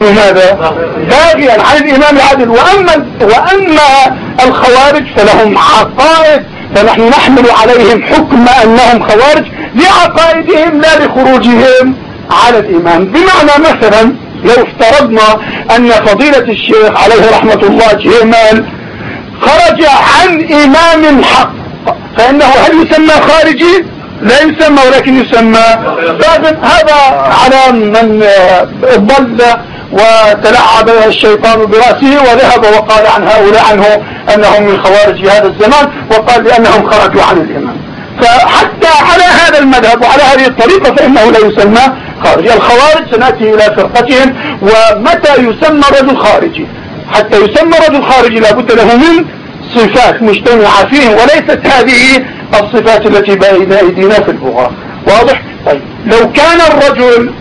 ماذا باغيا عن الامام العادل وأما وأما الخوارج فلهم عقائد فنحن نحمل عليهم حكم أنهم خوارج لعقائدهم لا لخروجهم على الامام بمعنى مثلا لو افترضنا أن فضيلة الشيخ عليه رحمة الله جيمان خرج عن إمام حق فإنه هل يسمى خارجي؟ لا يسمى ولكن يسمى. هذا على من ضل وتلعب الشيطان برأسه وذهب وقال عن هؤلاء عنه أنهم من خوارج هذا الزمان وقال لأنهم خرجوا عن الإمام فحتى على هذا المذهب وعلى هذه الطريقة فإنه لا يسمى خارجي الخوارج سنأتي إلى فرقتهم ومتى يسمى رجل خارجي حتى يسمى رجل خارجي لابد له من صفات مجتمعة فيه وليست هذه الصفات التي بين أيدينا في البغاء واضح؟ طيب. لو كان الرجل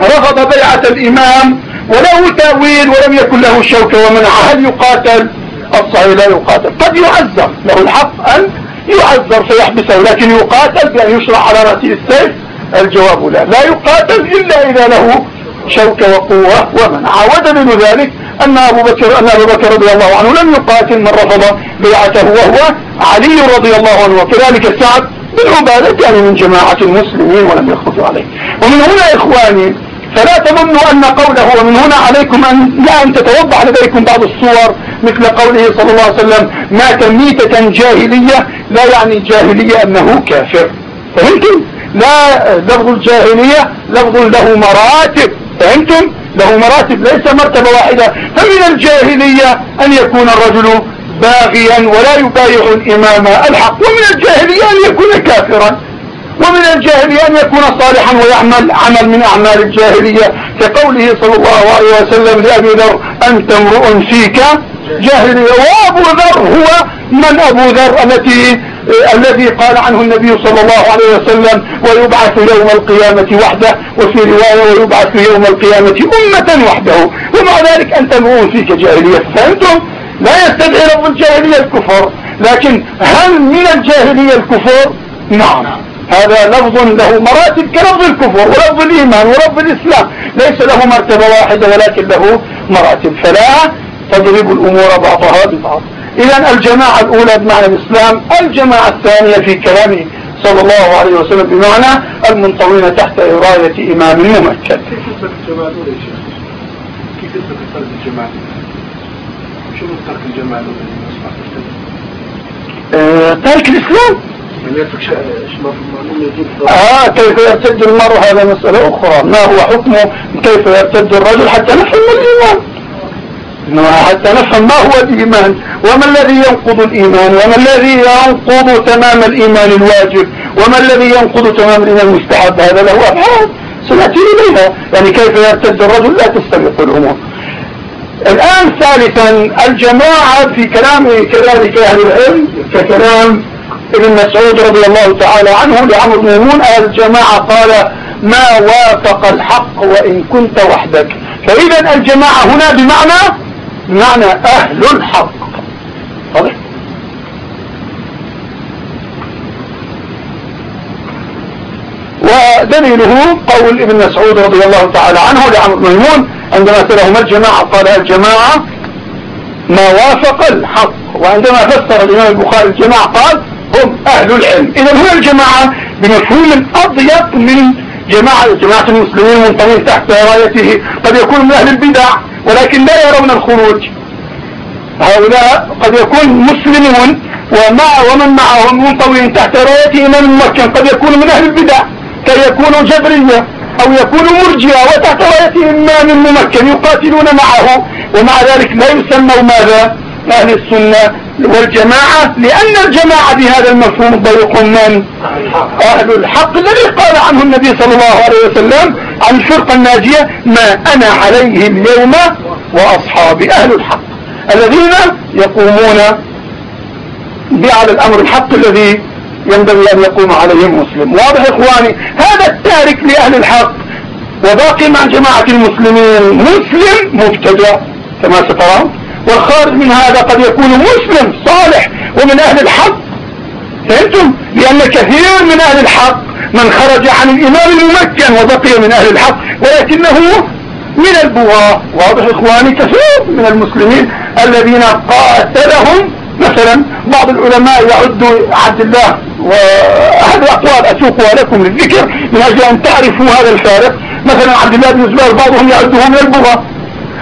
رفض بيعة الإمام وله تأويل ولم يكن له شوكة ومنع. هل يقاتل؟ الصحيح لا يقاتل. قد يعذر. له الحق أن يعذر فيحبسه لكن يقاتل بأن يشرع على رأسه السيف؟ الجواب لا. لا يقاتل إلا إذا له شوكة وقوة ومنع. ودليل ذلك أن أبو بكر أن أبو بكر رضي الله عنه لم يقاتل من رفض بيعته وهو علي رضي الله عنه. وكذلك سعد بن عبادة يعني من جماعة المسلمين ولم يخرجوا عليه. ومن هنا إخواني فلا تظنوا أن قوله ومن هنا عليكم أن لا أن تتوضح لديكم بعض الصور مثل قوله صلى الله عليه وسلم مات ميتة جاهلية لا يعني جاهلية أنه كافر. فهمتم؟ لا لفظ الجاهلية لفظ له مراتب. فهمتم؟ له مراتب ليس مرتبة واحدة. فمن الجاهلية أن يكون الرجل باغيا ولا يبايع الإمام الحق ومن الجاهلية أن يكون كافرا. ومن الجاهلية أن يكون صالحا ويعمل عمل من أعمال الجاهلية كقوله صلى الله عليه وسلم لأبي ذر أنت امرؤ فيك جاهلية. وأبو ذر هو من أبو ذر التي الذي قال عنه النبي صلى الله عليه وسلم ويبعث يوم القيامة وحده وفي رواية ويبعث يوم القيامة أمة وحده ومع ذلك أنت امرؤ فيك جاهلية. فهمتم؟ لا يستدعي لفظ الجاهلية الكفر. لكن هل من الجاهلية الكفر؟ نعم. هذا لفظ له مراتب كلفظ الكفر ولفظ الإيمان ولفظ الإسلام. ليس له مرتبة واحدة ولكن له مراتب. فلا تضرب الأمور بعضها ببعض. إذا الجماعة الأولى بمعنى الإسلام الجماعة الثانية في كلامه صلى الله عليه وسلم بمعنى المنطوين تحت راية إمام ممكن كيف يثبت الجماعة شو ترك الجماعة الأولى؟ آه، تارك الإسلام؟ آه كيف يرتد المرء؟ هذا مسألة أخرى. ما هو حكمه؟ كيف يرتد الرجل حتى نفهم الإيمان؟ حتى نفهم ما هو الإيمان. وما الذي ينقض الإيمان؟ وما الذي ينقض تمام الإيمان الواجب؟ وما الذي ينقض تمام الإيمان المستحب؟ هذا له أبعاد سنأتي إليها. يعني كيف يرتد الرجل؟ لا تستبق الأمور. الآن ثالثا الجماعة في كلام كذلك أهل العلم ككلام ابن مسعود رضي الله تعالى عنه لعمر بن ميمون الجماعة قال ما وافق الحق وإن كنت وحدك. فإذا الجماعة هنا بمعنى بمعنى أهل الحق. ودليله قول ابن مسعود رضي الله تعالى عنه لعمر بن ميمون عندما سألهم الجماعة قال الجماعة ما وافق الحق. وعندما فسر الإمام البخاري الجماعة قال هم أهل العلم. إذا هنا الجماعة بمفهوم أضيق من جماعة جماعة المسلمين منطوين تحت رايته. قد يكون من أهل البدع ولكن لا يرون الخروج. هؤلاء قد يكون مسلمون ومع ومن معهم منطوين تحت رايته إمام مكة قد يكون من أهل البدع كي يكونوا جبرية أو يكونوا مرجئة وتحت راية إمام ممكن يقاتلون معه ومع ذلك لا يسموا ماذا؟ أهل السنة والجماعة لأن الجماعة بهذا المفهوم ضيق من؟ أهل الحق الذي قال عنه النبي صلى الله عليه وسلم عن الفرقة الناجية ما أنا عليه اليوم وأصحابي أهل الحق. الذين يقومون بعلى الأمر الحق الذي ينبغي أن يقوم عليه المسلم واضح إخواني هذا التارك لأهل الحق وباقي مع جماعة المسلمين مسلم مبتدع كما سترون والخارج من هذا قد يكون مسلم صالح ومن أهل الحق. فهمتم؟ لأن كثير من أهل الحق من خرج عن الإمام الممكن وبقي من أهل الحق ولكنه من البغاة واضح إخواني كثير من المسلمين الذين قاتلهم. مثلا بعض العلماء يعد عبد الله وهذه الأقوال أسوقها لكم للذكر من أجل أن تعرفوا هذا الفارق. مثلا عبد الله بن زبير بعضهم يعده من البغاة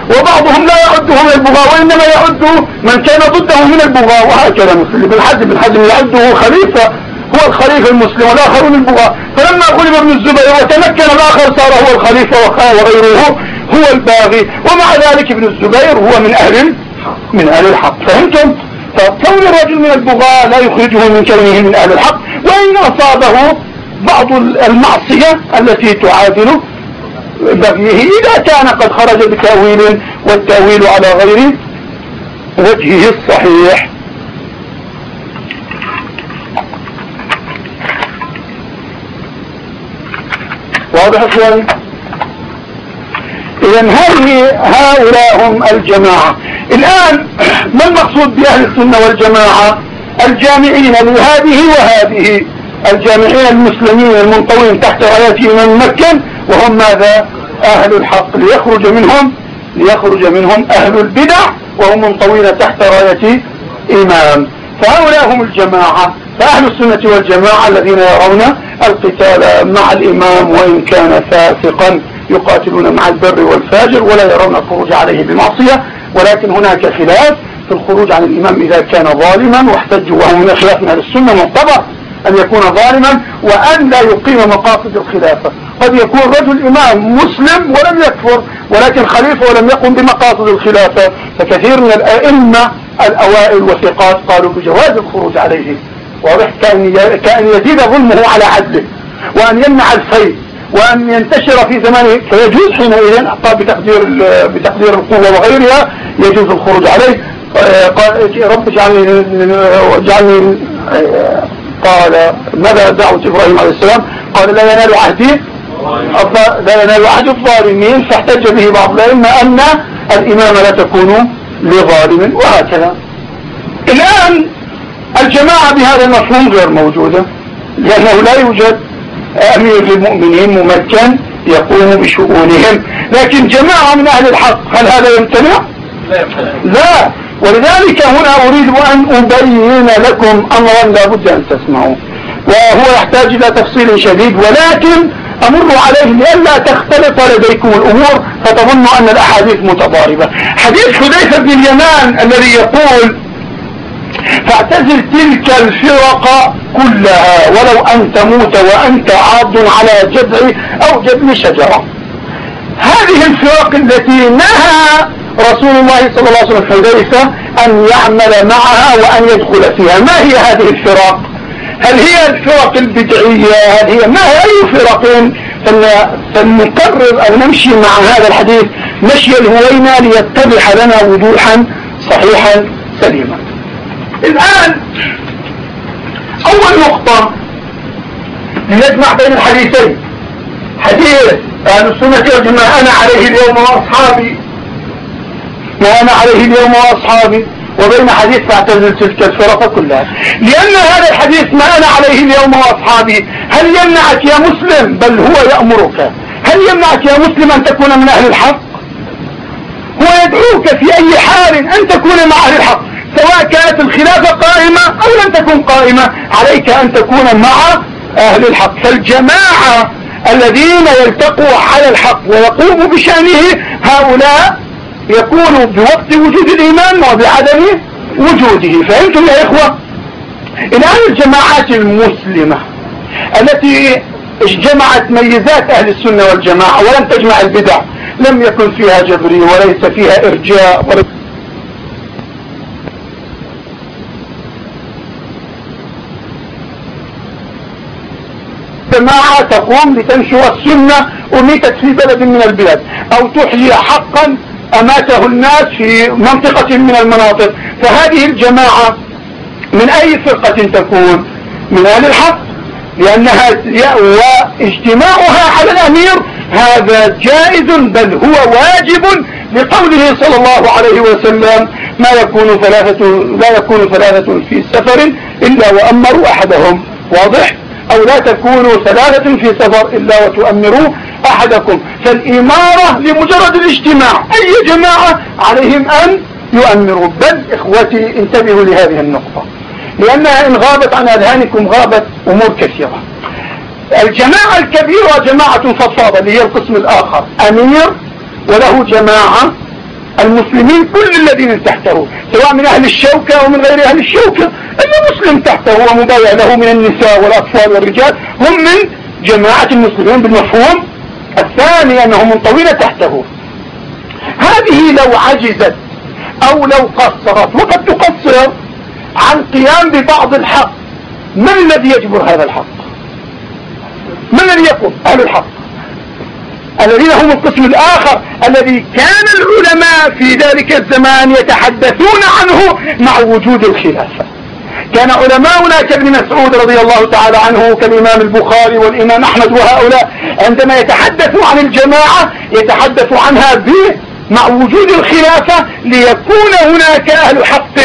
وبعضهم لا يعده من البغاة وإنما يعد من كان ضده من البغاة وهكذا مسلم بن حزم بن حزم يعده خليفة هو الخليفة المسلم والآخرون البغاة فلما غلب ابن الزبير وتمكن الآخر صار هو الخليفة وغيره هو الباغي. ومع ذلك ابن الزبير هو من أهل من أهل الحق. فهمتم؟ فكون الرجل من البغاة لا يخرجه من كونه من أهل الحق وإن أصابه بعض المعصية التي تعادل بغيه. إذا كان قد خرج بتأويل والتأويل على غير وجهه الصحيح. واضح إخواني؟ اذا هذه هؤلاء هم الجماعة. الآن ما المقصود بأهل السنة والجماعة؟ الجامعين لهذه وهذه. الجامعين المسلمين المنطوين تحت رايات من مكة وهم ماذا؟ أهل الحق ليخرج منهم ليخرج منهم أهل البدع وهم منطوين تحت راية امام فهؤلاء هم الجماعة فأهل السنة والجماعة الذين يرون القتال مع الإمام وإن كان فاسقا يقاتلون مع البر والفاجر ولا يرون الخروج عليه بمعصية. ولكن هناك خلاف في الخروج عن الإمام إذا كان ظالما واحتجوا وهو من خلاف من أهل السنة معتبر أن يكون ظالما وأن لا يقيم مقاصد الخلافة. قد يكون رجل إمام مسلم ولم يكفر ولكن خليفة ولم يقم بمقاصد الخلافة فكثير من الأئمة الأوائل والثقات قالوا بجواز الخروج عليه واضح كأن, كأن يزيد ظلمه على عدله وأن يمنع الفيء وأن ينتشر في زمانه فيجوز حينئذ بتقدير بتقدير القوة وغيرها يجوز الخروج عليه قال رب اجعلني اجعلني قال ماذا دعوة إبراهيم عليه السلام؟ قال لا ينال عهدي لا عهد الظالمين فاحتج به بعض الأئمة أن الإمام لا تكون لظالم وهكذا. الآن الجماعة بهذا المفهوم غير موجودة لأنه لا يوجد أمير للمؤمنين ممكن يقوم بشؤونهم. لكن جماعة من أهل الحق هل هذا يمتنع؟ لا. ولذلك هنا أريد أن أبين لكم أمرا لا بد أن تسمعوا وهو يحتاج إلى تفصيل شديد ولكن أمر عليه لئلا تختلط لديكم الأمور فتظنوا أن الأحاديث متضاربة. حديث حذيفة بن اليمان الذي يقول فاعتزل تلك الفرق كلها ولو أن تموت وأنت عاض على جذع أو جذع شجرة. هذه الفرق التي نهى رسول الله صلى الله عليه وسلم حذيفة أن يعمل معها وأن يدخل فيها. ما هي هذه الفرق؟ هل هي الفرق البدعية؟ هل هي ما هي أي فرق فلنقرر أو نمشي مع هذا الحديث؟ مشي الهوينة ليتضح لنا وضوحا صحيحا سليما. الآن أول نقطة لنجمع بين الحديثين. حديث أهل السنة والجماعة أنا عليه اليوم وأصحابي. ما أنا عليه اليوم وأصحابي. وبين حديث فاعتزل تلك الفرق كلها. لأن هذا الحديث ما أنا عليه اليوم وأصحابي. هل يمنعك يا مسلم؟ بل هو يأمرك. هل يمنعك يا مسلم أن تكون من أهل الحق؟ هو يدعوك في أي حال أن تكون مع أهل الحق. سواء كانت الخلافة قائمة أو لم تكن قائمة. عليك أن تكون مع أهل الحق. فالجماعة الذين يلتقوا على الحق ويقوموا بشأنه هؤلاء يكون بوقت وجود الإيمان وبعدم وجوده. فهمتم يا إخوة؟ الآن الجماعات المسلمة التي جمعت ميزات أهل السنة والجماعة ولم تجمع البدع لم يكن فيها جبري وليس فيها إرجاء وليس جماعة تقوم لتنشر السنة أميتت في بلد من البلاد أو تحيي حقا أماته الناس في منطقة من المناطق. فهذه الجماعة من أي فرقة تكون؟ من أهل الحق لأنها واجتماعها على الأمير. هذا جائز بل هو واجب لقوله صلى الله عليه وسلم ما يكون ثلاثة لا يكون ثلاثة في سفر إلا وأمروا أحدهم. واضح؟ أو لا تكونوا ثلاثة في سفر إلا وتؤمروا أحدكم فالإمارة لمجرد الاجتماع. أي جماعة؟ عليهم أن يؤمروا. بل إخوتي انتبهوا لهذه النقطة. لأنها إن غابت عن أذهانكم غابت أمور كثيرة. الجماعة الكبيرة جماعة فصادة اللي هي القسم الآخر. أمير وله جماعة المسلمين كل الذين تحته. سواء من أهل الشوكة أو من غير أهل الشوكة. المسلم تحته ومبايع له من النساء والأطفال والرجال هم من جماعة المسلمين بالمفهوم الثاني أنهم منطوين تحته. هذه لو عجزت أو لو قصرت وقد تقصر عن قيام ببعض الحق. من الذي يجبر هذا الحق؟ من الذي يقوم أهل الحق؟ الذين هم القسم الآخر الذي كان العلماء في ذلك الزمان يتحدثون عنه مع وجود الخلافة. كان علماؤنا كابن مسعود رضي الله تعالى عنه كالإمام البخاري والإمام أحمد وهؤلاء عندما يتحدثوا عن الجماعة يتحدثوا عنها به مع وجود الخلافة ليكون هناك أهل حق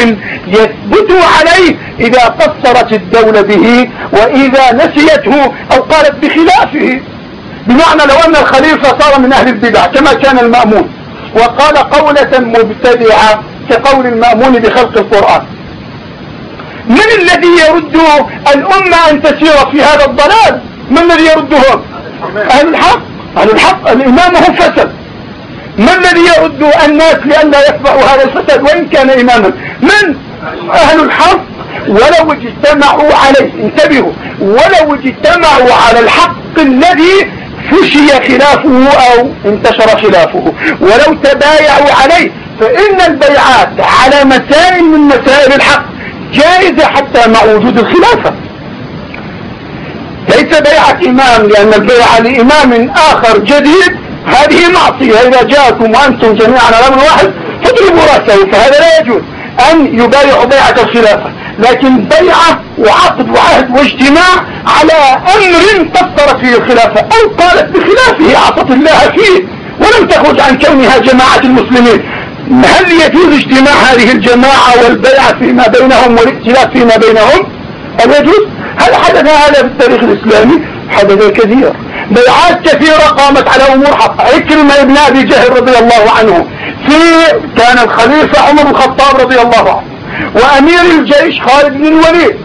يثبتوا عليه إذا قصرت الدولة به وإذا نسيته أو قالت بخلافه. بمعنى لو أن الخليفة صار من أهل البدع كما كان المأمون وقال قولة مبتدعة كقول المأمون بخلق القرآن. من الذي يرد الأمة أن تسير في هذا الضلال؟ من الذي يردهم أهل الحق. أهل الحق. الإمام هو فسد. ما الذي يرد الناس لئلا يتبعوا هذا الفساد؟ وإن كان إماما. من؟ أهل الحق. ولو اجتمعوا عليه. انتبهوا. ولو اجتمعوا على الحق الذي فشي خلافه أو انتشر خلافه. ولو تبايعوا عليه. فإن البيعات على مسائل من مسائل الحق. جائزة حتى مع وجود الخلافة. ليس بيعة إمام لأن البيعة لإمام آخر جديد هذه معصية. إذا جاءكم وأنتم جميعا على أمر واحد فاضربوا رأسه فهذا لا يجوز أن يبايعوا بيعة الخلافة. لكن بيعة وعقد وعهد واجتماع على أمر قصرت فيه الخلافة أو قالت بخلافه عصت الله فيه ولم تخرج عن كونها جماعة المسلمين. هل يجوز اجتماع هذه الجماعة والبيعة فيما بينهم والائتلاف فيما بينهم؟ هل يجوز؟ هل حدث هذا في التاريخ الإسلامي؟ حدث كثير. بيعات كثيرة قامت على أمور حق. عكرمة ابن أبي جهل رضي الله عنه. في كان الخليفة عمر الخطاب رضي الله عنه. وأمير الجيش خالد بن الوليد.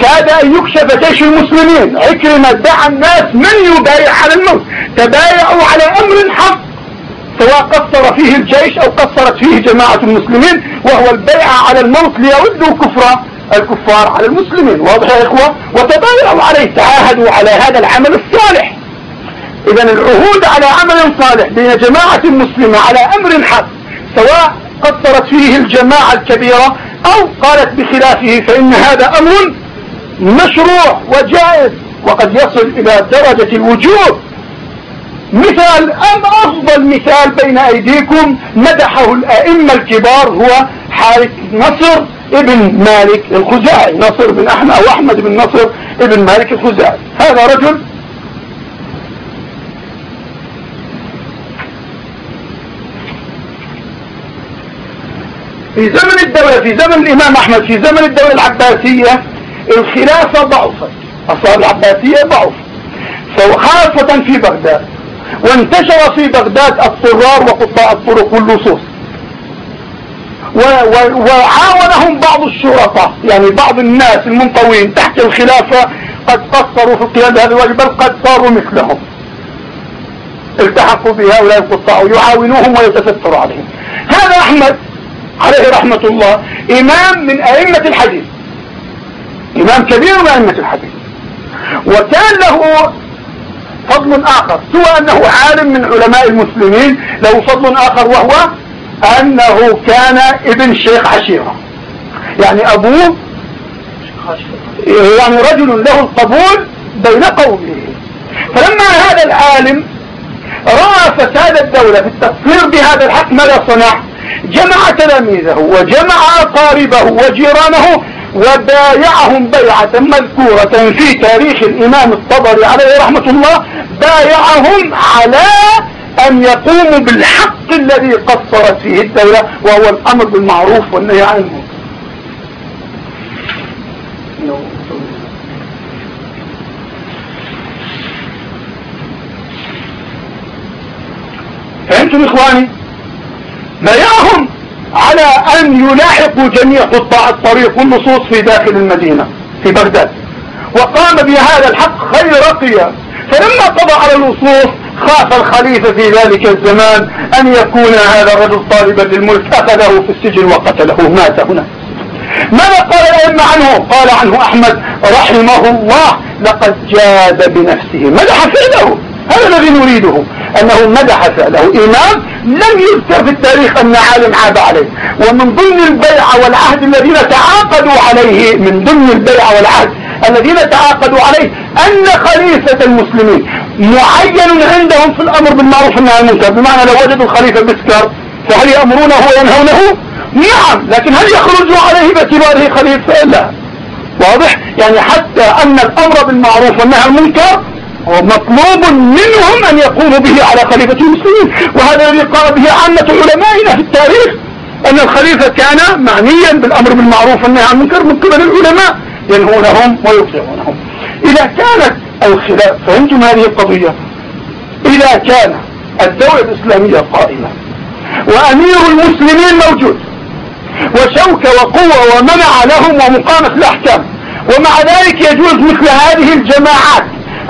كاد أن يكشف جيش المسلمين. عكرمة دعا الناس من يبايع على الموت. تبايعوا على أمر حق. سواء قصر فيه الجيش أو قصرت فيه جماعة المسلمين وهو البيعة على الموت ليردوا كفر الكفار على المسلمين. واضح يا إخوة؟ وتبايعوا عليه تعاهدوا على هذا العمل الصالح. إذا العهود على عمل صالح بين جماعة مسلمة على أمر حق سواء قصرت فيه الجماعة الكبيرة أو قالت بخلافه فإن هذا أمر مشروع وجائز وقد يصل إلى درجة الوجوب مثال أم أفضل مثال بين أيديكم مدحه الأئمة الكبار هو حارث نصر ابن مالك الخزاعي. نصر بن أحمد أو أحمد بن نصر ابن مالك الخزاعي. هذا رجل في زمن الدولة في زمن الإمام أحمد في زمن الدولة العباسية الخلافة ضعفت. أصحاب العباسية ضعف. خاصة في بغداد. وانتشر في بغداد الطرار وقطاع الطرق واللصوص. وعاونهم بعض الشرطة يعني بعض الناس المنطوين تحت الخلافة قد قصروا في القيام بهذا الواجب بل قد صاروا مثلهم. التحقوا بهؤلاء القطاع يعاونوهم ويتستروا عليهم. هذا أحمد عليه رحمة الله إمام من أئمة الحديث. إمام كبير من أئمة الحديث. وكان له فضل آخر. سوى أنه عالم من علماء المسلمين له فضل آخر وهو أنه كان ابن شيخ عشيرة. يعني أبوه يعني رجل له القبول بين قومه. فلما هذا العالم رأى فساد الدولة في التقصير بهذا الحق ماذا صنع؟ جمع تلاميذه وجمع أقاربه وجيرانه وبايعهم بيعة مذكورة في تاريخ الإمام الطبري عليه رحمة الله بايعهم على أن يقوموا بالحق الذي قصرت فيه الدولة وهو الأمر بالمعروف والنهي عن المنكر. فهمتم إخواني؟ بايعهم على أن يلاحقوا جميع قطاع الطريق والنصوص في داخل المدينة في بغداد. وقام بهذا الحق خير رقية. فلما قضى على الوصوف خاف الخليفة في ذلك الزمان أن يكون هذا الرجل طالبا للملك أخذه في السجن وقتله مات هنا. ماذا قال الأئمة عنه؟ قال عنه أحمد رحمه الله لقد جاد بنفسه. مدح فعله. هذا الذي نريده. أنه مدح فعله. إمام لم يذكر في التاريخ أن عالم عاب عليه. ومن ضمن البيع والعهد الذين تعاقدوا عليه من ضمن البيع والعهد الذين تعاقدوا عليه أن خليفة المسلمين معين عندهم في الأمر بالمعروف والنهي عن المنكر. بمعنى لو وجدوا الخليفة بسكر فهل يأمرونه وينهونه؟ نعم. لكن هل يخرجوا عليه باعتباره خليفة؟ لا. واضح؟ يعني حتى أن الأمر بالمعروف والنهي عن المنكر مطلوب منهم أن يقوموا به على خليفة المسلمين. وهذا الذي قال به عامة علمائنا في التاريخ أن الخليفة كان معنيا بالأمر بالمعروف والنهي عن المنكر من قبل العلماء ينهونهم ويطيعونهم إذا كانت الخلاف فهمتم هذه القضية؟ إذا كان الدولة الإسلامية قائمة وأمير المسلمين موجود وشوكة وقوة ومنع لهم ومقامة الأحكام ومع ذلك يجوز مثل هذه الجماعات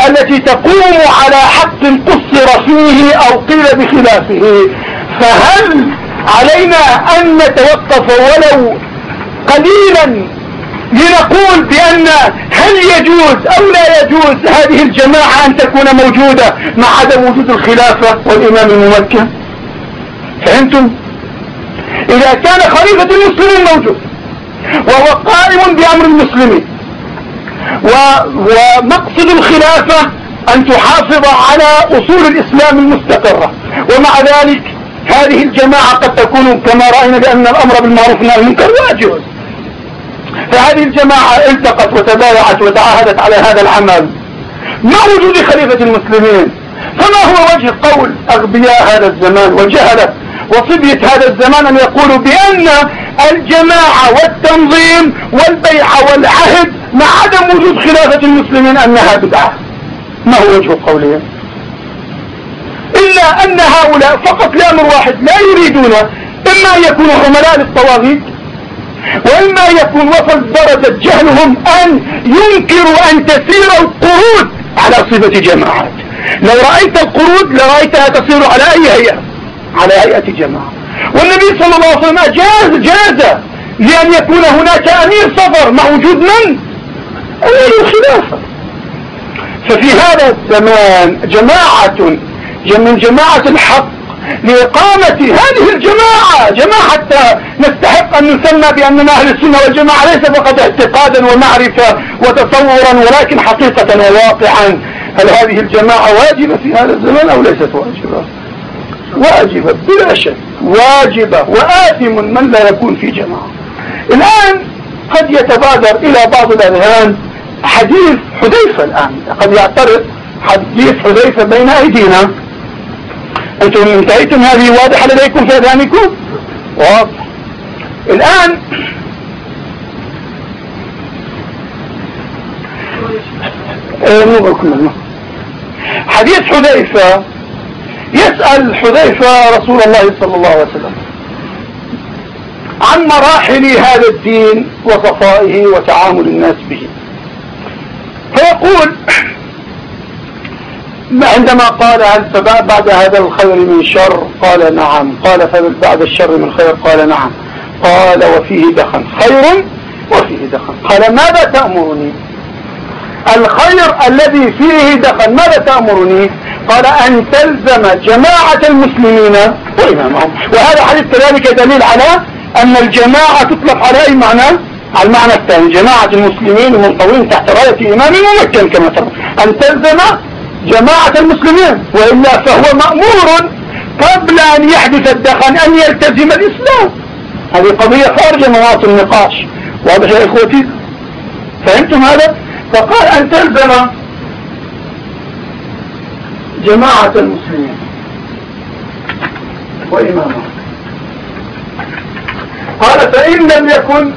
التي تقوم على حق قصر فيه أو قيل بخلافه. فهل علينا أن نتوقف ولو قليلا لنقول بأن هل يجوز أو لا يجوز هذه الجماعة أن تكون موجودة مع عدم وجود الخلافة والإمام الممكن؟ فهمتم؟ إذا كان خليفة المسلمين موجود وهو قائم بأمر المسلمين ومقصد الخلافة أن تحافظ على أصول الإسلام المستقرة. ومع ذلك هذه الجماعة قد تكون كما رأينا بأن الأمر بالمعروف والنهي المنكر واجب. فهذه الجماعة التقت وتبايعت وتعاهدت على هذا العمل مع وجود خليفة المسلمين. فما هو وجه قول أغبياء هذا الزمان؟ وجهلة وصبية هذا الزمان أن يقولوا بأن الجماعة والتنظيم والبيع والعهد مع عدم وجود خلافة المسلمين أنها بدعة. ما هو وجه قولهم إلا أن هؤلاء فقط لأمر واحد لا يريدون إما أن يكونوا عملاء للطواغيت وإما يكون وصل درجة جهلهم أن ينكروا أن تسير القرود على صفة جماعات لو رأيت القرود لرأيتها تسير على أي هيئة؟ على هيئة جماعة. والنبي صلى الله عليه وسلم جاز جاز لأن يكون هناك أمير سفر مع وجود من؟ أمير الخلافة. ففي هذا الزمان جماعة من جماعة الحق لإقامة هذه الجماعة. جماعة حتى نستحق أن نسمى بأننا أهل السنة والجماعة ليس فقط اعتقادا ومعرفة وتصورا ولكن حقيقة وواقعا. هل هذه الجماعة واجبة في هذا الزمان أو ليست واجبة؟ واجبة بلا شك. واجبة. وآثم من لا يكون في جماعة. الآن قد يتبادر إلى بعض الأذهان حديث حذيفة الآن. قد يعترض حديث حذيفة بين أيدينا. أنتم انتهيتم؟ هذه واضحة لديكم في أذهانكم؟ واضح. الآن آه، حديث حذيفة يسأل حذيفة رسول الله صلى الله عليه وسلم عن مراحل هذا الدين وصفائه وتعامل الناس به. فيقول عندما قال هل بعد هذا الخير من شر؟ قال نعم. قال فبعد الشر من خير؟ قال نعم. قال وفيه دخن. خير وفيه دخن. قال ماذا تأمرني؟ الخير الذي فيه دخل. ماذا تأمرني؟ قال أن تلزم جماعة المسلمين وإمامهم وهذا حديث كذلك دليل على أن الجماعة تطلق على أي معنى على المعنى الثاني. جماعة المسلمين المنطوين تحت راية إمام ممكن كما ترى. أن تلزم جماعة المسلمين وإلا فهو مأمور قبل أن يحدث الدخن أن يلتزم الإسلام. هذه قضية خارجة مواطن النقاش. واضح يا إخوتي؟ فهمتم هذا؟ فقال أن تلزم جماعة المسلمين وإمامهم. قال فإن لم يكن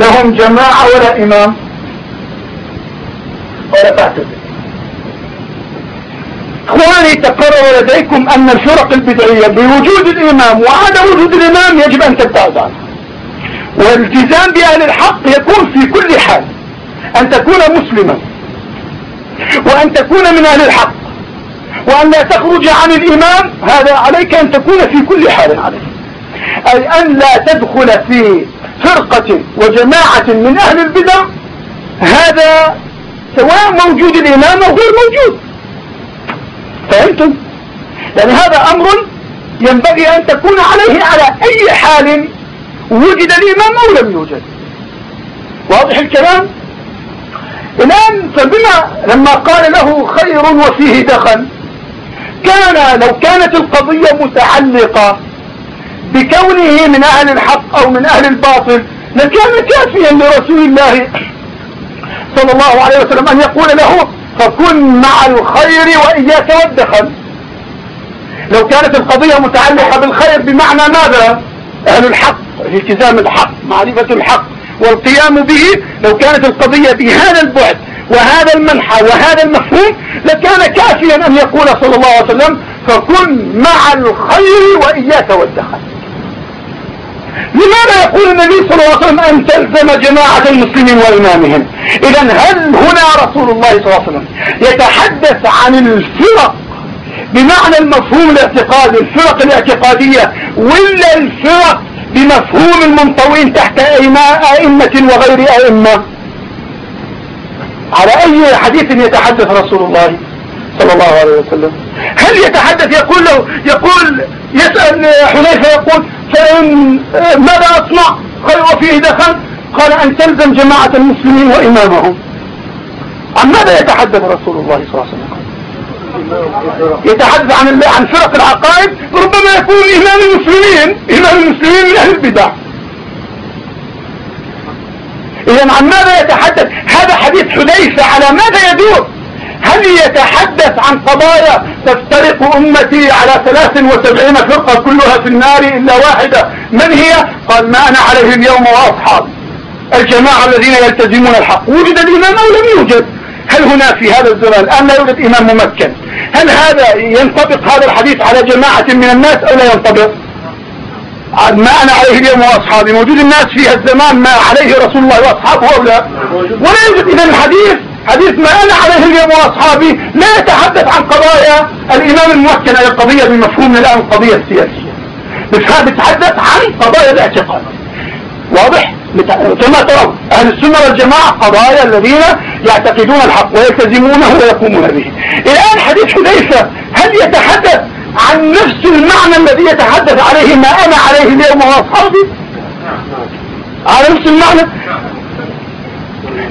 لهم جماعة ولا إمام قال فاعتذر لكي تقرر لديكم أن الفرق البدعية بوجود الإمام وعدم وجود الإمام يجب أن تبتعد عنه والالتزام بأهل الحق يكون في كل حال. أن تكون مسلما. وأن تكون من أهل الحق. وأن لا تخرج عن الإمام هذا عليك أن تكون في كل حال عليه. أي أن لا تدخل في فرقة وجماعة من أهل البدع. هذا سواء موجود الإمام أو غير موجود. فهمتم؟ لأن هذا أمر ينبغي أن تكون عليه على أي حال وجد الإمام أو لم يوجد. واضح الكلام؟ الآن فبما لما قال له خير وفيه دخل كان لو كانت القضية متعلقة بكونه من أهل الحق أو من أهل الباطل لكان كافيا لرسول الله صلى الله عليه وسلم أن يقول له فكن مع الخير وإياك والدخل. لو كانت القضية متعلقة بالخير بمعنى ماذا؟ أهل الحق. التزام الحق معرفة الحق والقيام به لو كانت القضية بهذا البعد وهذا المنحى وهذا المفهوم لكان كافيا أن يقول صلى الله عليه وسلم فكن مع الخير وإياك والدخل لماذا يقول النبي صلى الله عليه وسلم أن تلزم جماعة المسلمين وإمامهم إذا هل هنا رسول الله صلى الله عليه وسلم يتحدث عن الفرق بمعنى المفهوم الاعتقادي الفرق الاعتقادية ولا الفرق بمفهوم المنطوين تحت أئمة وغير أئمة. على أي حديث يتحدث رسول الله صلى الله عليه وسلم؟ هل يتحدث؟ يقول له يقول يسأل حذيفة يقول فإن ماذا أصنع؟ خير وفيه دخل قال أن تلزم جماعة المسلمين وإمامهم. عن ماذا يتحدث رسول الله صلى الله عليه وسلم؟ يتحدث عن عن فرق العقائد ربما يكون إمام المسلمين إمام المسلمين من أهل البدع. إذا عن ماذا يتحدث؟ هذا حديث حذيفة على ماذا يدور؟ هل يتحدث عن قضايا تفترق أمتي على 73 فرقة كلها في النار إلا واحدة؟ من هي؟ قال ما أنا عليه اليوم وأصحابي الجماعة الذين يلتزمون الحق. وجد الإمام أو لم يوجد. هل هنا في هذا الزمان الآن لا يوجد إمام ممكن؟ هل هذا ينطبق هذا الحديث على جماعة من الناس أو لا ينطبق؟ ما أنا عليه اليوم وأصحابي. موجود الناس في الزمان ما عليه رسول الله وأصحابه أو لا؟ ولا يوجد إذا الحديث. حديث ما أنا عليه اليوم وأصحابي لا يتحدث عن قضايا الإمام الممكن أي القضية بمفهومنا الآن القضية السياسية. يتحدث عن قضايا الاعتقاد. واضح؟ كما ترون أهل السنة والجماعة قضايا الذين يعتقدون الحق ويلتزمونه ويقومون به. الآن حديث حذيفة هل يتحدث عن نفس المعنى الذي يتحدث عليه ما أنا عليه اليوم وأصحابي على نفس المعنى؟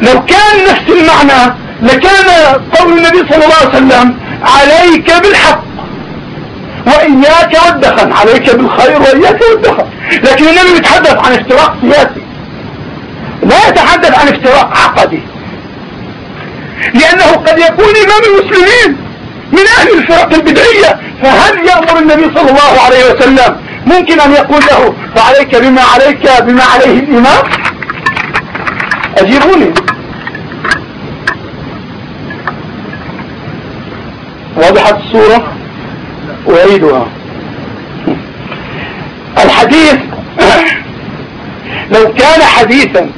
لو كان نفس المعنى لكان قول النبي صلى الله عليه وسلم عليك بالحق. وإياك والدخن عليك بالخير وإياك والدخن لكن النبي يتحدث عن افتراق سياسي. لا يتحدث عن افتراق عقدي. لأنه قد يكون إمام المسلمين من أهل الفرق البدعية. فهل يأمر النبي صلى الله عليه وسلم ممكن أن يقول له فعليك بما عليك بما عليه الإمام؟ أجيبوني. واضحة الصورة؟ أعيدها. الحديث لو كان حديثا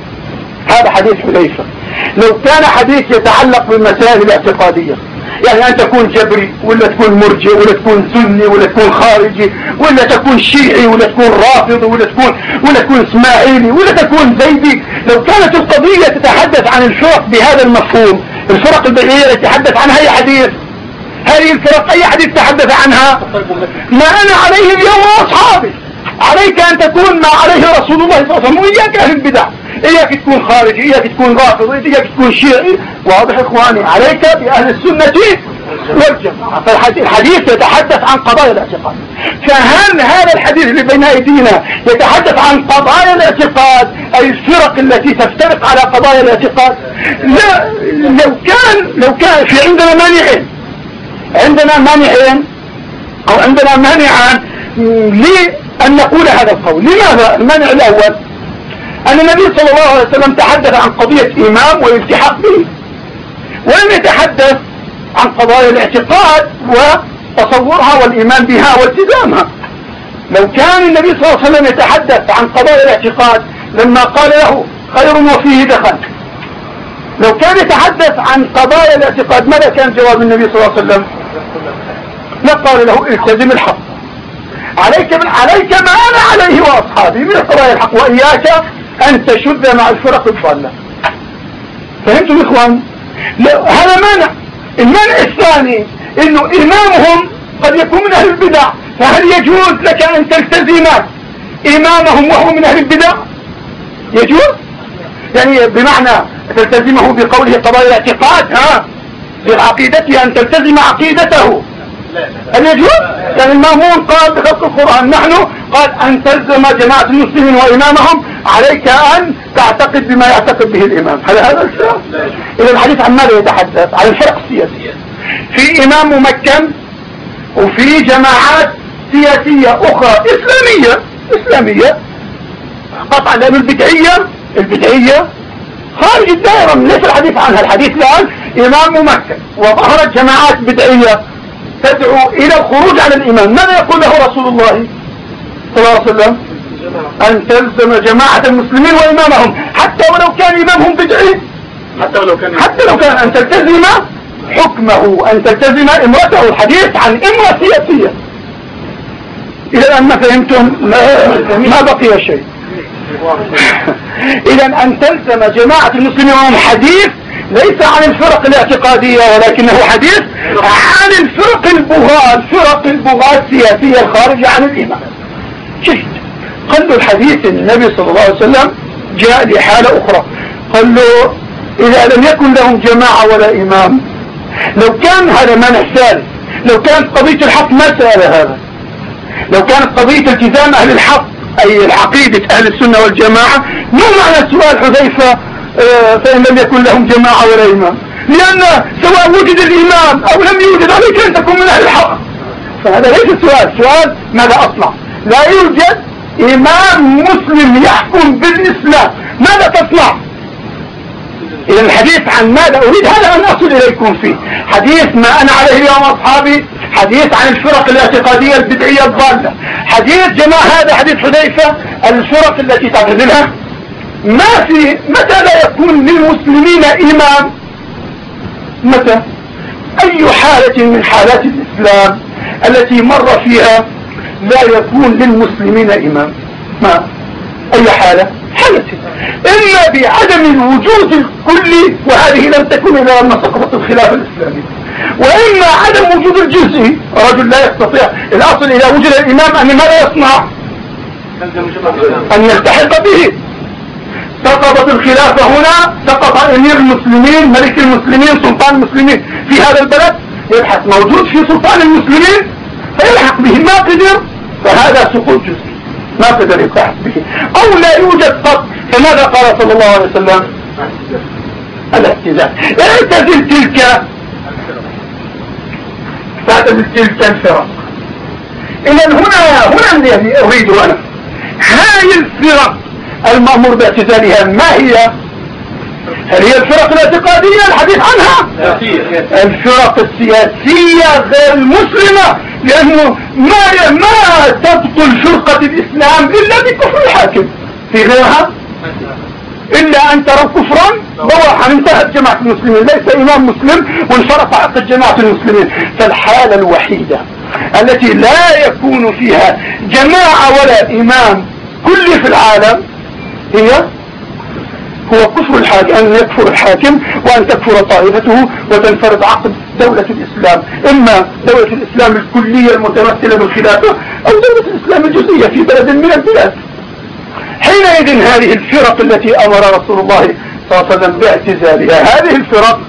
هذا حديث حذيفة. لو كان حديث يتعلق بالمسائل الاعتقادية يعني أن تكون جبري ولا تكون مرجع ولا تكون سني ولا تكون خارجي ولا تكون شيعي ولا تكون رافضي ولا تكون ولا تكون إسماعيلي ولا تكون زيدي لو كانت القضية تتحدث عن الفرق بهذا المفهوم الفرق البدعية يتحدث عنها أي حديث؟ هذه الفرق أي حديث تحدث عنها؟ ما أنا عليه اليوم وأصحابي. عليك أن تكون ما عليه رسول الله صلى الله عليه وسلم وإياك أهل البدع. إياك تكون خارجي إياك تكون رافضي إياك تكون شيعي. واضح إخواني عليك بأهل السنة والجماعة. فالحديث يتحدث عن قضايا الاعتقاد. فهل هذا الحديث اللي بين أيدينا يتحدث عن قضايا الاعتقاد؟ أي الفرق التي تفترق على قضايا الاعتقاد؟ لا لو كان لو كان في عندنا مانعين. عندنا مانعين أو عندنا مانعان لأن نقول هذا القول. لماذا المانع الأول؟ أن النبي صلى الله عليه وسلم تحدث عن قضية إمام والالتحاق به. ولم يتحدث؟ عن قضايا الاعتقاد تصورها والإيمان بها والتزامها. لو كان النبي صلى الله عليه وسلم يتحدث عن قضايا الاعتقاد لما قال له خير وفيه دخل. لو كان يتحدث عن قضايا الاعتقاد ماذا كان جواب النبي صلى الله عليه وسلم؟ لقال له التزم الحق. عليك من عليك ما أنا عليه وأصحابي من قضايا الحق وإياك أن تشد مع الفرق الضالة. فهمتم يا اخوان هذا مانع. المانع الثاني إنه إمامهم قد يكون من أهل البدع. فهل يجوز لك أن تلتزم إمامهم وهو من أهل البدع؟ يجوز؟ يعني بمعنى تلتزمه بقوله قضايا الاعتقاد ها؟ بعقيدته ان تلتزم عقيدته. هل يجوز يعني المأمون قال بخلق القرآن. نحن قال أن تلزم جماعة المسلمين وإمامهم عليك أن تعتقد بما يعتقد به الإمام. هل هذا الكلام إذا الحديث عن ماذا يتحدث؟ عن الفرق السياسية. في إمام ممكن وفي جماعات سياسية أخرى إسلامية إسلامية قطعا لأن البدعية البدعية خارج الدائرة. ليس الحديث عنها. الحديث الآن إمام ممكن وظهرت جماعات بدعية تدعو إلى الخروج على الإمام ماذا يقول له رسول الله صلى الله عليه وسلم؟ أن تلزم جماعة المسلمين وإمامهم. حتى ولو كان إمامهم بدعي. حتى ولو كان حتى لو كان أن تلتزم حكمه أن تلتزم إمرته. الحديث عن امرأة سياسية إلى الآن ما فهمتم؟ ما, ما بقي شيء. إذا أن تلزم جماعة المسلمين وهم حديث ليس عن الفرق الاعتقادية ولكنه حديث عن الفرق البغاة الفرق البغاة السياسية الخارجة عن الإيمان. جيد قال له الحديث النبي صلى الله عليه وسلم جاء لحالة أخرى. قال له إذا لم يكن لهم جماعة ولا إمام لو كان هذا مانع ثالث لو كانت قضية الحق ما سأل هذا. لو كانت قضية التزام أهل الحق أي العقيدة أهل السنة والجماعة مو معنى سؤال حذيفة فإن لم يكن لهم جماعة ولا إمام. لأن سواء وجد الإمام أو لم يوجد عليك أن تكون من أهل الحق. فهذا ليس سؤال. سؤال ماذا أصنع؟ لا يوجد إمام مسلم يحكم بالإسلام. ماذا تصنع؟ إذا الحديث عن ماذا أريد هذا أن أصل إليكم فيه. حديث ما أنا عليه اليوم أصحابي حديث عن الفرق الاعتقادية البدعية الضالة. حديث جماعة هذا حديث حذيفة الفرق التي تعتزلها ما في متى لا يكون للمسلمين إمام متى؟ أي حالة من حالات الإسلام التي مر فيها لا يكون للمسلمين إمام ما؟ أي حالة؟ حالة. إلا بعدم الوجود الكلي وهذه لم تكن إلا لما سقطت الخلافة الإسلامية وإما عدم وجود الجزء رجل لا يستطيع الأصل إذا وجد الإمام أن ماذا يصنع أن يلتحق به. سقطت الخلافة هنا سقط أمير المسلمين ملك المسلمين سلطان المسلمين. في هذا البلد يبحث موجود في سلطان المسلمين فيلحق به ما قدر فهذا سقوط جزئي ما قدر يلتحق به. أو لا يوجد قط فماذا قال صلى الله عليه وسلم؟ الاعتزال اعتزل تلك. تعتزل تلك الفرق. اذا هنا هنا الذي اريد أنا. هاي الفرق المأمور باعتزالها ما هي؟ هل هي الفرق الاعتقادية؟ الحديث عنها. الفرق السياسية غير المسلمة لأنه ما ما تبطل فرقة الإسلام إلا بكفر الحاكم. في غيرها؟ إلا أن تروا كفرا. بواحا انتهت جماعة المسلمين. ليس إمام مسلم وانصرف عقد جماعة المسلمين. فالحالة الوحيدة التي لا يكون فيها جماعة ولا إمام كل في العالم هي هو كفر الحاكم أن يكفر الحاكم وأن تكفر طائفته وتنفرد عقد دولة الإسلام. إما دولة الإسلام الكلية المتمثلة بالخلافة أو دولة الإسلام الجزئية في بلد من البلاد. حينئذ هذه الفرق التي أمر رسول الله صلى الله عليه وسلم باعتزالها. هذه الفرق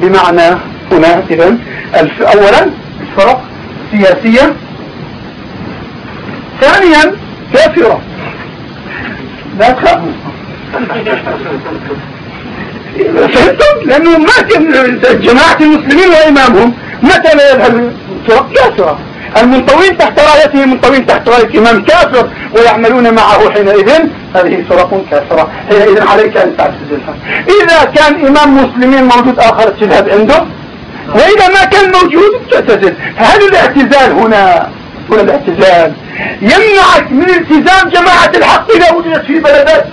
بمعنى هنا إذن أولا الفرق سياسية ثانيا كافرة. لا تخافوا. فهمتم؟ لأنه ما جماعة المسلمين وإمامهم متى لا يذهب فرق كافرة المنطوين تحت رايته منطوين تحت راية إمام كافر ويعملون معه حينئذ. هذه فرق كافرة. حينئذ عليك أن تعتزلها. إذا كان إمام مسلمين موجود آخر تذهب عنده وإذا ما كان موجود تعتزل. هل الاعتزال هنا هنا الاعتزال يمنعك من التزام جماعة الحق إذا وجدت في بلدات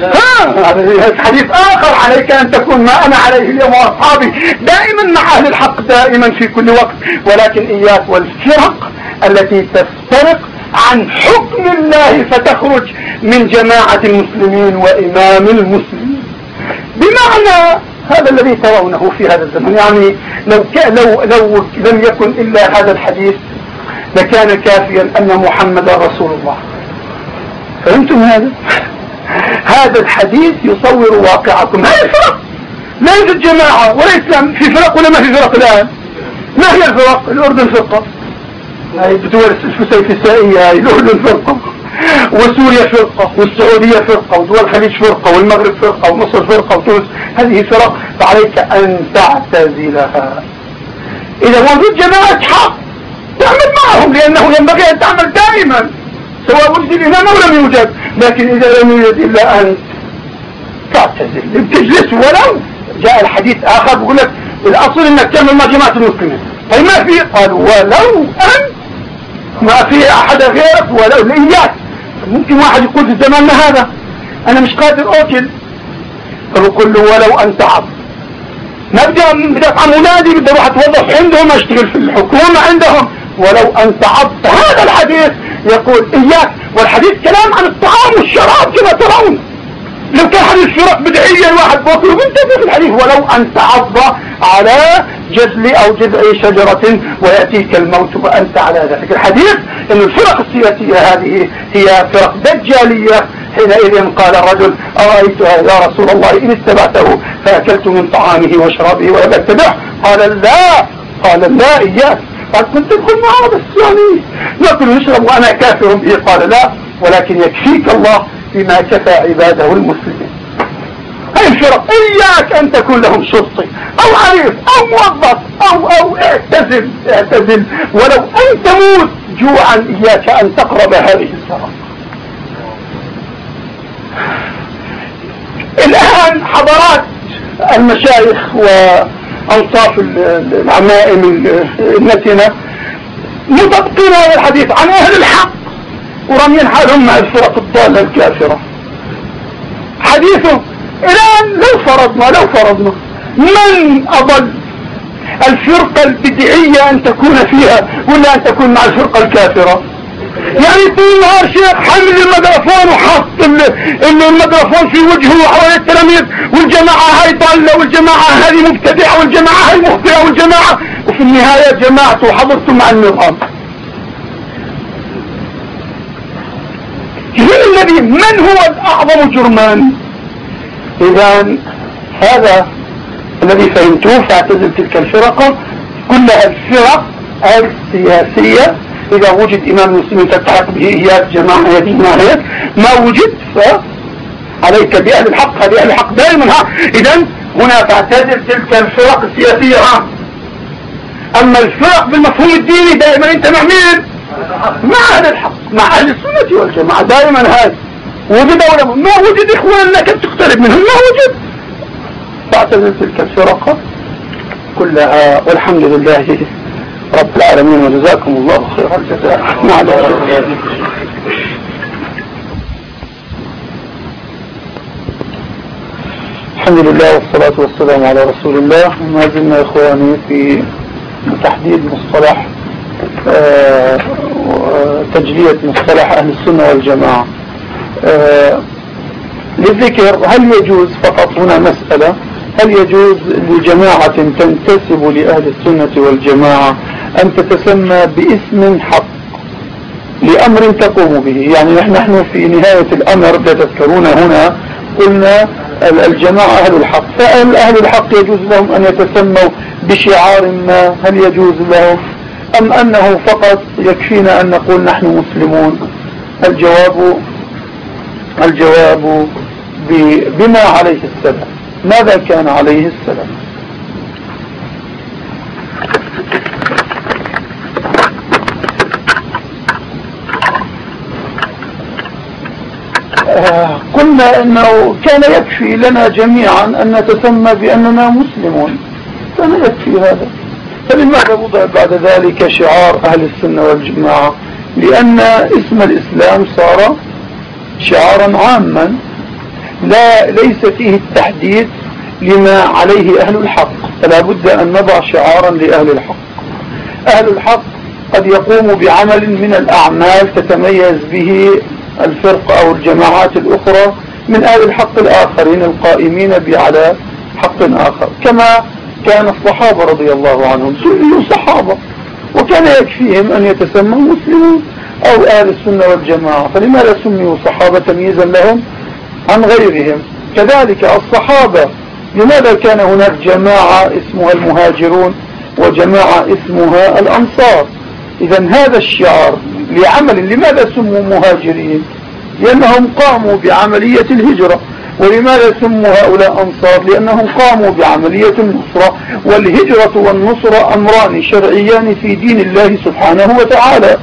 هذا حديث آخر عليك أن تكون ما أنا عليه اليوم وأصحابي دائما مع أهل الحق دائما في كل وقت. ولكن إياك والفرق التي تفترق عن حكم الله فتخرج من جماعة المسلمين وإمام المسلمين. بمعنى هذا الذي ترونه في هذا الزمن. يعني لو, لو, لو لم يكن إلا هذا الحديث لكان كافيا أن محمد رسول الله. فهمتم هذا؟ هذا الحديث يصور واقعكم. هذه الفرق. يوجد جماعة ولا إسلام. في فرق ولا ما في فرق الآن؟ ما هي الفرق؟ الأردن فرقة. هاي بدول الفسيفسائية هاي الأردن فرقة. وسوريا فرقة والسعودية فرقة ودول الخليج فرقة والمغرب فرقة ومصر فرقة وتونس. هذه فرق فعليك أن تعتزلها. إذا وجود جماعة حق. تعمل معهم لأنه ينبغي أن تعمل دائما. سواء وجد الإمام أو لم يوجد. لكن إذا لم يوجد إلا أن تعتزل تجلس ولو جاء الحديث آخر بيقول لك الأصل إنك تعمل مع جماعة المسلمين. طيب ما في؟ قال ولو أن ما في أحد غيرك ولو لإياك. ممكن واحد يقول في زماننا هذا. أنا مش قادر أكل فبقول له ولو أن تعب. نبدأ بدفع منادي بدي أروح اتوظف عندهم أشتغل في الحكومة عندهم. ولو أن تعبت هذا الحديث يقول إياك والحديث كلام عن الطعام والشراب كما ترون. لو كان حديث شرق بدعية الواحد بوكله بنتبه في الحديث. ولو أن تعض على جزل أو جذع شجرة ويأتيك الموت وأنت على ذلك. الحديث إن الفرق السياسية هذه هي فرق دجالية. حينئذ قال الرجل أرأيت يا رسول الله إن اتبعته فأكلت من طعامه وشرابه ولم أتبعه؟ قال لا قال لا إياك. قال كنت تدخل معه بس يعني نأكل ونشرب وأنا كافر به قال لا ولكن يكفيك الله بما كفى عباده المسلمين. أي الفرق إياك أن تكون لهم شرطي أو عريف أو موظف أو أو اعتزل اعتزل. ولو أن تموت جوعا إياك أن تقرب هذه الفرق. الآن حضرات المشايخ وأنصاف العمائم النتنة مطبقين هذا الحديث عن أهل الحق. ورمين حالهم مع الفرق الضالة الكافرة. حديثه الآن لو فرضنا لو فرضنا من أضل؟ الفرقة البدعية أن تكون فيها ولا أن تكون مع الفرقة الكافرة؟ يعني طول نهار شيخ حمل الميكروفون وحط الميكروفون في وجهه وحوالي التلاميذ والجماعة هاي ضالة والجماعة هذه مبتدعة والجماعة هاي مخطئة والجماعة وفي النهاية جماعته وحضرتم مع النظام. من الذي من هو الأعظم جرمان؟ إذا هذا الذي فهمتوه فاعتزل تلك الفرقة كلها الفرق السياسية إذا وجد إمام المسلمين تلتحق به إياك جماعة هذه ناهية ما وجد فعليك بأهل الحق هذه أهل الحق دائما إذا هنا تعتزل تلك الفرق السياسية ها. أما الفرق بالمفهوم الديني دائما أنت مع مين؟ مع أهل الحق مع أهل السنة والجماعة دائما هذا وجد ولا ما وجد إخواننا كيف تقترب منهم ما وجد. تعتزل تلك الفرق كلها والحمد لله. رب العالمين وجزاكم الله خير الجزاء. الحمد لله والصلاة والسلام على رسول الله. ما زلنا إخواني في تحديد مصطلح آه، تجلية مصطلح أهل السنة والجماعة. آه، للذكر هل يجوز فقط هنا مسألة؟ هل يجوز لجماعة تنتسب لأهل السنة والجماعة أن تتسمى باسم حق لأمر تقوم به. يعني نحن في نهاية الأمر تذكرون هنا قلنا الجماعة أهل الحق. فهل أهل الحق يجوز لهم أن يتسموا بشعار ما. هل يجوز لهم؟ أم أنه فقط يكفينا أن نقول نحن مسلمون؟ الجواب الجواب بما عليه السلام ماذا كان عليه السلام قلنا إنه كان يكفي لنا جميعا أن نتسمى بأننا مسلمون. كان يكفي هذا. فلماذا وضع بعد ذلك شعار أهل السنة والجماعة لأن اسم الإسلام صار شعارا عاما؟ لا ليس فيه التحديد لما عليه أهل الحق. فلا بد أن نضع شعارا لأهل الحق. أهل الحق قد يقوم بعمل من الأعمال تتميز به الفرق أو الجماعات الأخرى من أهل الحق الآخرين القائمين على حق آخر. كما كان الصحابة رضي الله عنهم سميوا صحابة وكان يكفيهم أن يتسموا مسلمين أو أهل السنة والجماعة. فلماذا سميوا صحابة تمييزا لهم؟ عن غيرهم. كذلك الصحابة لماذا كان هناك جماعة اسمها المهاجرون وجماعة اسمها الأنصار؟ إذا هذا الشعار لعمل لماذا سموا مهاجرين؟ لأنهم قاموا بعملية الهجرة. ولماذا سموا هؤلاء أنصار؟ لأنهم قاموا بعملية النصرة. والهجرة والنصرة أمران شرعيان في دين الله سبحانه وتعالى.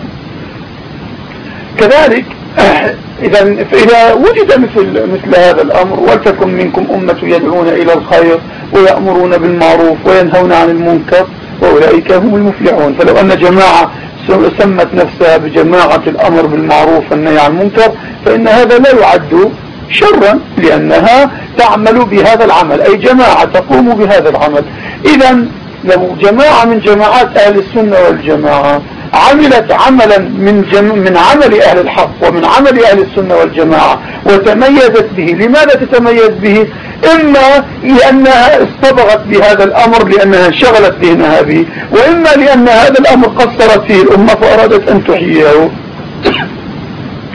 كذلك إذا فإذا وجد مثل مثل هذا الأمر ولتكن منكم أمة يدعون إلى الخير ويأمرون بالمعروف وينهون عن المنكر وأولئك هم المفلحون. فلو أن جماعة سمت نفسها بجماعة الأمر بالمعروف والنهي عن المنكر فإن هذا لا يعد شرا لأنها تعمل بهذا العمل أي جماعة تقوم بهذا العمل. إذا لو جماعة من جماعات أهل السنة والجماعة عملت عملا من, جم من عمل أهل الحق ومن عمل أهل السنة والجماعة وتميزت به لماذا تتميز به؟ إما لأنها اصطبغت بهذا الأمر لأنها انشغلت ذهنها به وإما لأن هذا الأمر قصرت فيه الأمة فأرادت أن تحييه.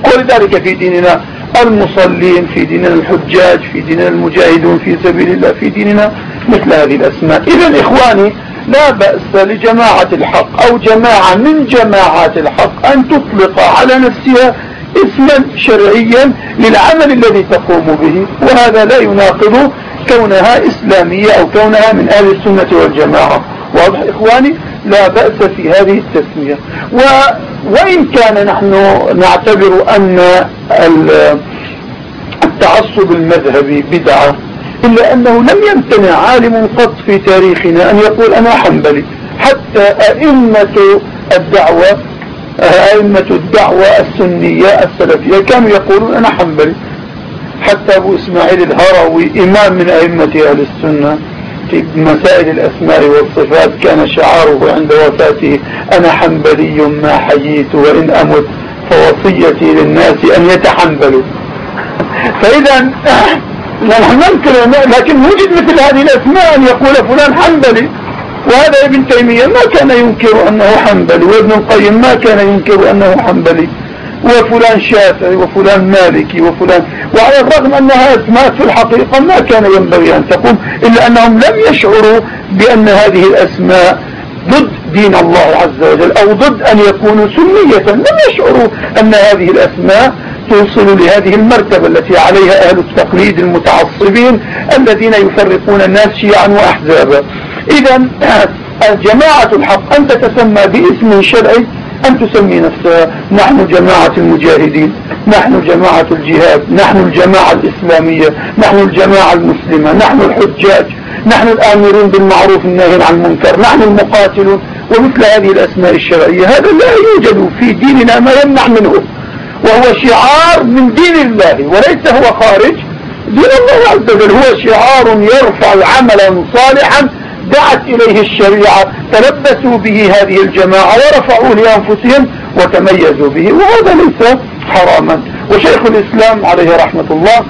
ولذلك في ديننا المصلين في ديننا الحجاج في ديننا المجاهدون في سبيل الله في ديننا مثل هذه الأسماء. إذا إخواني لا بأس لجماعة الحق أو جماعة من جماعات الحق أن تطلق على نفسها اسما شرعيا للعمل الذي تقوم به وهذا لا يناقض كونها إسلامية أو كونها من أهل السنة والجماعة. واضح إخواني؟ لا بأس في هذه التسمية. و وإن كان نحن نعتبر أن التعصب المذهبي بدعة إلا أنه لم يمتنع عالم قط في تاريخنا أن يقول أنا حنبلي حتى أئمة الدعوة أئمة الدعوة السنية السلفية كانوا يقولون أنا حنبلي حتى أبو إسماعيل الهروي إمام من أئمة أهل السنة في مسائل الأسماء والصفات كان شعاره عند وفاته أنا حنبلي ما حييت وإن أمت فوصيتي للناس أن يتحنبلوا. فإذا نحن ننكر لكن وجد مثل هذه الأسماء أن يقول فلان حنبلي. وهذا ابن تيمية ما كان ينكر أنه حنبلي وابن القيم ما كان ينكر أنه حنبلي. وفلان شافعي وفلان مالكي وفلان. وعلى الرغم أنها أسماء في الحقيقة ما كان ينبغي أن تقوم إلا أنهم لم يشعروا بأن هذه الأسماء ضد دين الله عز وجل أو ضد أن يكونوا سنية. لم يشعروا أن هذه الأسماء توصل لهذه المرتبة التي عليها أهل التقليد المتعصبين الذين يفرقون الناس شيعا وأحزابا. إذا جماعة الحق أن تتسمى باسم شرعي أن تسمي نفسها. نحن جماعة المجاهدين نحن جماعة الجهاد نحن الجماعة الإسلامية نحن الجماعة المسلمة نحن الحجاج نحن الآمرون بالمعروف الناهي عن المنكر نحن المقاتلون ومثل هذه الأسماء الشرعية. هذا لا يوجد في ديننا ما يمنع منه وهو شعار من دين الله وليس هو خارج. دين الله عز وجل هو شعار يرفع عملا صالحا دعت إليه الشريعة تلبسوا به هذه الجماعة ورفعوا لأنفسهم وتميزوا به وهذا ليس حراما وشيخ الإسلام عليه رحمة الله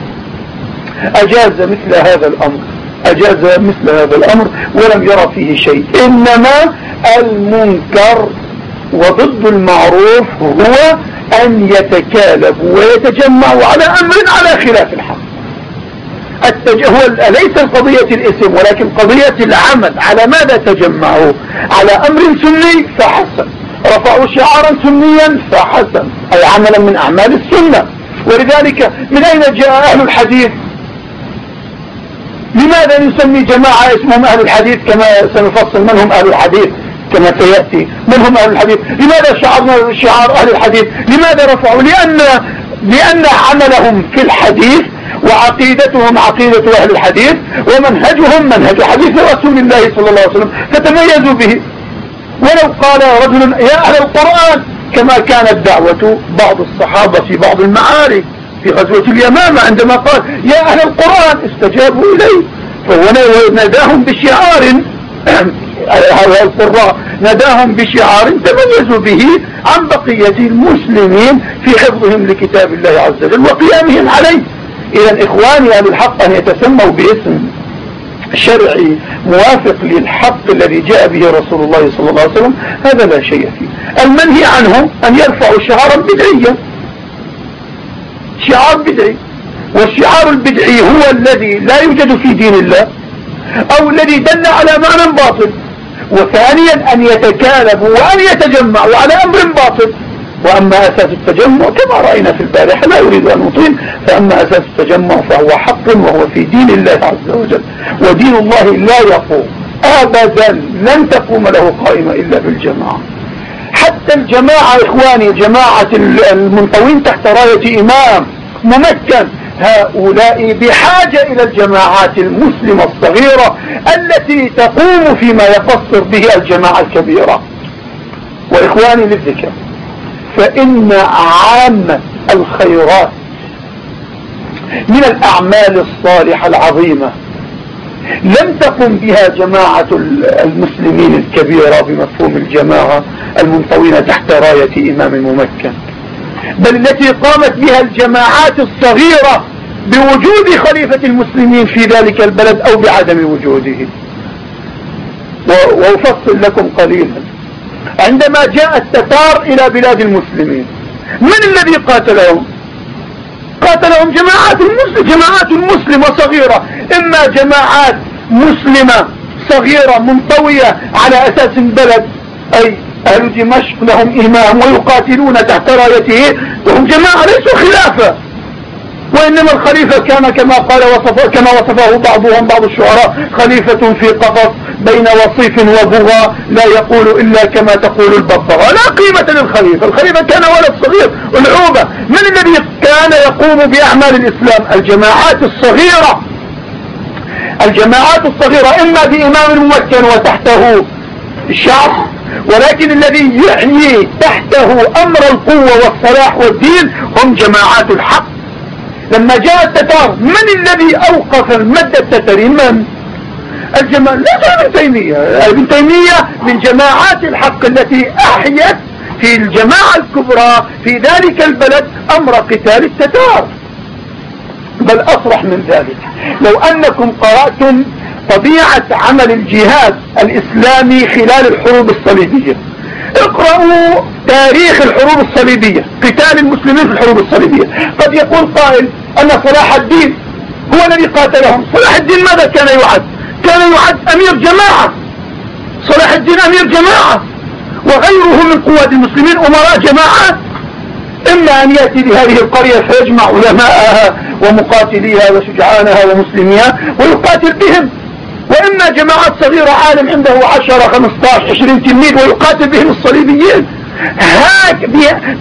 أجاز مثل هذا الأمر أجاز مثل هذا الأمر ولم يرى فيه شيء إنما المنكر وضد المعروف هو أن يتكالبوا ويتجمعوا على أمر على خلاف الحق. هو ليس القضية الاسم ولكن قضية العمل. على ماذا تجمعوا؟ على أمر سني فحسن. رفعوا شعارا سنيا فحسن. أي عملا من أعمال السنة. ولذلك من أين جاء أهل الحديث؟ لماذا نسمي جماعة اسمهم أهل الحديث كما سنفصل من هم أهل الحديث؟ كما سيأتي. من هم أهل الحديث؟ لماذا شعرنا شعار أهل الحديث؟ لماذا رفعوا؟ لأن, لأن عملهم في الحديث وعقيدتهم عقيدة أهل الحديث ومنهجهم منهج حديث رسول الله صلى الله عليه وسلم. فتميزوا به. ولو قال رجل يا أهل القرآن كما كانت دعوة بعض الصحابة في بعض المعارك في غزوة اليمامة عندما قال يا أهل القرآن استجابوا إليه. فهو ناداهم بشعار. هؤلاء القراء ناداهم بشعار تميزوا به عن بقية المسلمين في حفظهم لكتاب الله عز وجل وقيامهم عليه. إذا إخواني أهل الحق أن يتسموا باسم شرعي موافق للحق الذي جاء به رسول الله صلى الله عليه وسلم هذا لا شيء فيه. المنهي عنه أن يرفعوا شعارا بدعيا شعار بدعي. والشعار البدعي هو الذي لا يوجد في دين الله أو الذي دل على معنى باطل. وثانيا أن يتكالبوا وأن يتجمعوا على أمر باطل. وأما أساس التجمع كما رأينا في البارحة لا يريد أن نطيل فأما أساس التجمع فهو حق وهو في دين الله عز وجل. ودين الله لا يقوم. أبدا لن تقوم له قائمة إلا بالجماعة. حتى الجماعة إخواني جماعة المنطوين تحت راية إمام ممكن. هؤلاء بحاجة إلى الجماعات المسلمة الصغيرة التي تقوم فيما يقصر به الجماعة الكبيرة. وإخواني للذكر فإن عامة الخيرات من الأعمال الصالحة العظيمة لم تقم بها جماعة المسلمين الكبيرة بمفهوم الجماعة المنطوين تحت راية إمام ممكن بل التي قامت بها الجماعات الصغيرة بوجود خليفة المسلمين في ذلك البلد أو بعدم وجوده. وأفصل لكم قليلا. عندما جاء التتار إلى بلاد المسلمين من الذي قاتلهم؟ قاتلهم جماعات المسلم جماعات مسلمة صغيرة إما جماعات مسلمة صغيرة منطوية على أساس البلد أي أهل دمشق لهم إمام ويقاتلون تحت رايته وهم جماعة ليسوا خلافة. وإنما الخليفة كان كما قال وصف كما وصفه بعضهم بعض الشعراء خليفة في قفص بين وصيف وبغى لا يقول إلا كما تقول الببغاء لا قيمة للخليفة. الخليفة كان ولد صغير. العوبة من الذي كان يقوم بأعمال الإسلام؟ الجماعات الصغيرة. الجماعات الصغيرة إما بإمام ممكن وتحته الشعب ولكن الذي يعني تحته أمر القوة والصلاح والدين هم جماعات الحق. لما جاء التتار من الذي أوقف المد التتري من؟ الجماعة لا ابن تيمية. ابن تيمية من جماعات الحق التي أحيت في الجماعة الكبرى في ذلك البلد أمر قتال التتار. بل أصرح من ذلك. لو أنكم قرأتم طبيعة عمل الجهاد الإسلامي خلال الحروب الصليبية. اقرأوا تاريخ الحروب الصليبية قتال المسلمين في الحروب الصليبية. قد يقول قائل أن صلاح الدين هو الذي قاتلهم. صلاح الدين ماذا كان يعد كان يعد أمير جماعة. صلاح الدين أمير جماعة. وغيره من قوات المسلمين أمراء جماعات إما أن يأتي لهذه القرية فيجمع علماءها ومقاتليها وشجعانها ومسلميها ويقاتل بهم. وإما جماعات صغيرة عالم عنده عشرة خمستاش عشرين تلميذ ويقاتل بهم الصليبيين.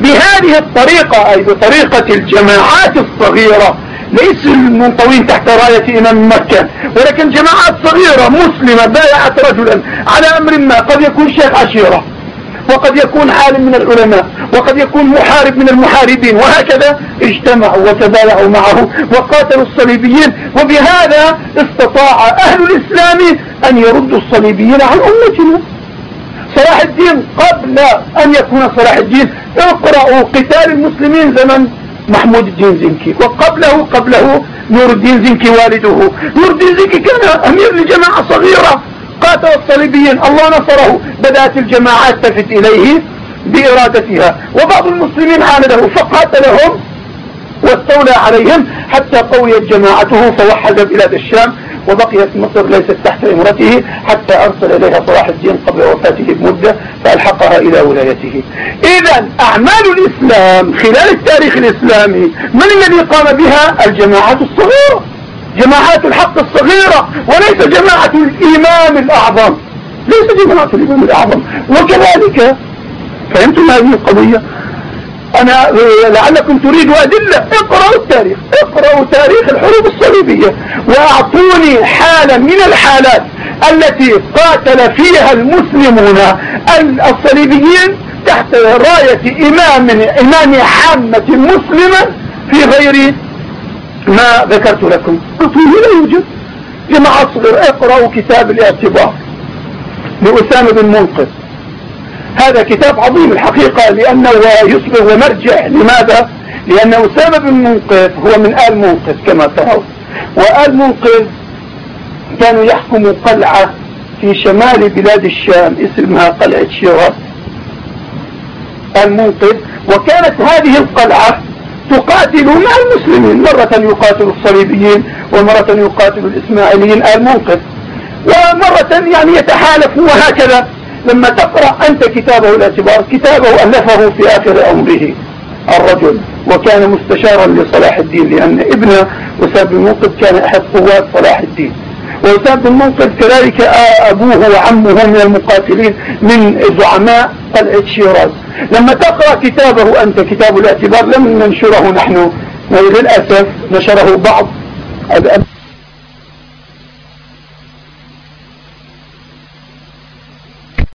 بهذه الطريقة أي بطريقة الجماعات الصغيرة. ليس المنطوين تحت راية إمام مكة ولكن جماعات صغيرة مسلمة بايعت رجلا على أمر ما قد يكون شيخ عشيرة وقد يكون عالم من العلماء وقد يكون محارب من المحاربين وهكذا اجتمعوا وتبايعوا معه وقاتلوا الصليبيين. وبهذا استطاع أهل الإسلام أن يردوا الصليبيين عن أمتنا صلاح الدين قبل أن يكون صلاح الدين. اقرأوا قتال المسلمين زمن محمود الدين زنكي وقبله قبله نور الدين زنكي والده. نور الدين زنكي كان أمير لجماعة صغيرة. قاتل الصليبيين الله نصره. بدأت الجماعات تفت إليه بإرادتها وبعض المسلمين عانده فقاتلهم واستولى عليهم قوي قويت جماعته فوحد بلاد الشام. وبقيت مصر ليست تحت إمرته حتى أرسل إليها صلاح الدين قبل وفاته بمدة فألحقها إلى ولايته. إذا أعمال الإسلام خلال التاريخ الإسلامي من الذي قام بها؟ الجماعات الصغيرة. جماعات الحق الصغيرة وليس جماعة الإمام الأعظم. ليس جماعة الإمام الأعظم. وكذلك فهمتم هذه القضية؟ أنا لعلكم تريدوا أدلة. اقرأوا التاريخ. اقرأوا تاريخ الحروب الصليبية وأعطوني حالة من الحالات التي قاتل فيها المسلمون الصليبيين تحت راية إمام إمام عامة مسلمة في غير ما ذكرت لكم. لا يوجد. لما أصغر اقرأوا كتاب الاعتبار لأسامة بن منقذ. هذا كتاب عظيم الحقيقة لأنه يصبح ومرجع لماذا؟ لأن أسامة بن منقذ هو من آل منقذ كما ترون. وآل منقذ كانوا يحكموا قلعة في شمال بلاد الشام اسمها قلعة شيراز. المنقذ وكانت هذه القلعة تقاتل مع المسلمين. مرة يقاتل الصليبيين ومرة يقاتل الإسماعيليين المنقذ ومرة يعني يتحالف وهكذا. لما تقرأ أنت كتابه الاعتبار كتابه ألفه في آخر عمره الرجل وكان مستشارا لصلاح الدين لأن ابن وسام بن منقذ كان أحد قوات صلاح الدين. وسام بن منقذ كذلك أبوه وعمه من المقاتلين من زعماء قلعة شيراز لما تقرأ كتابه أنت كتاب الاعتبار لم ننشره نحن. للأسف نشره بعض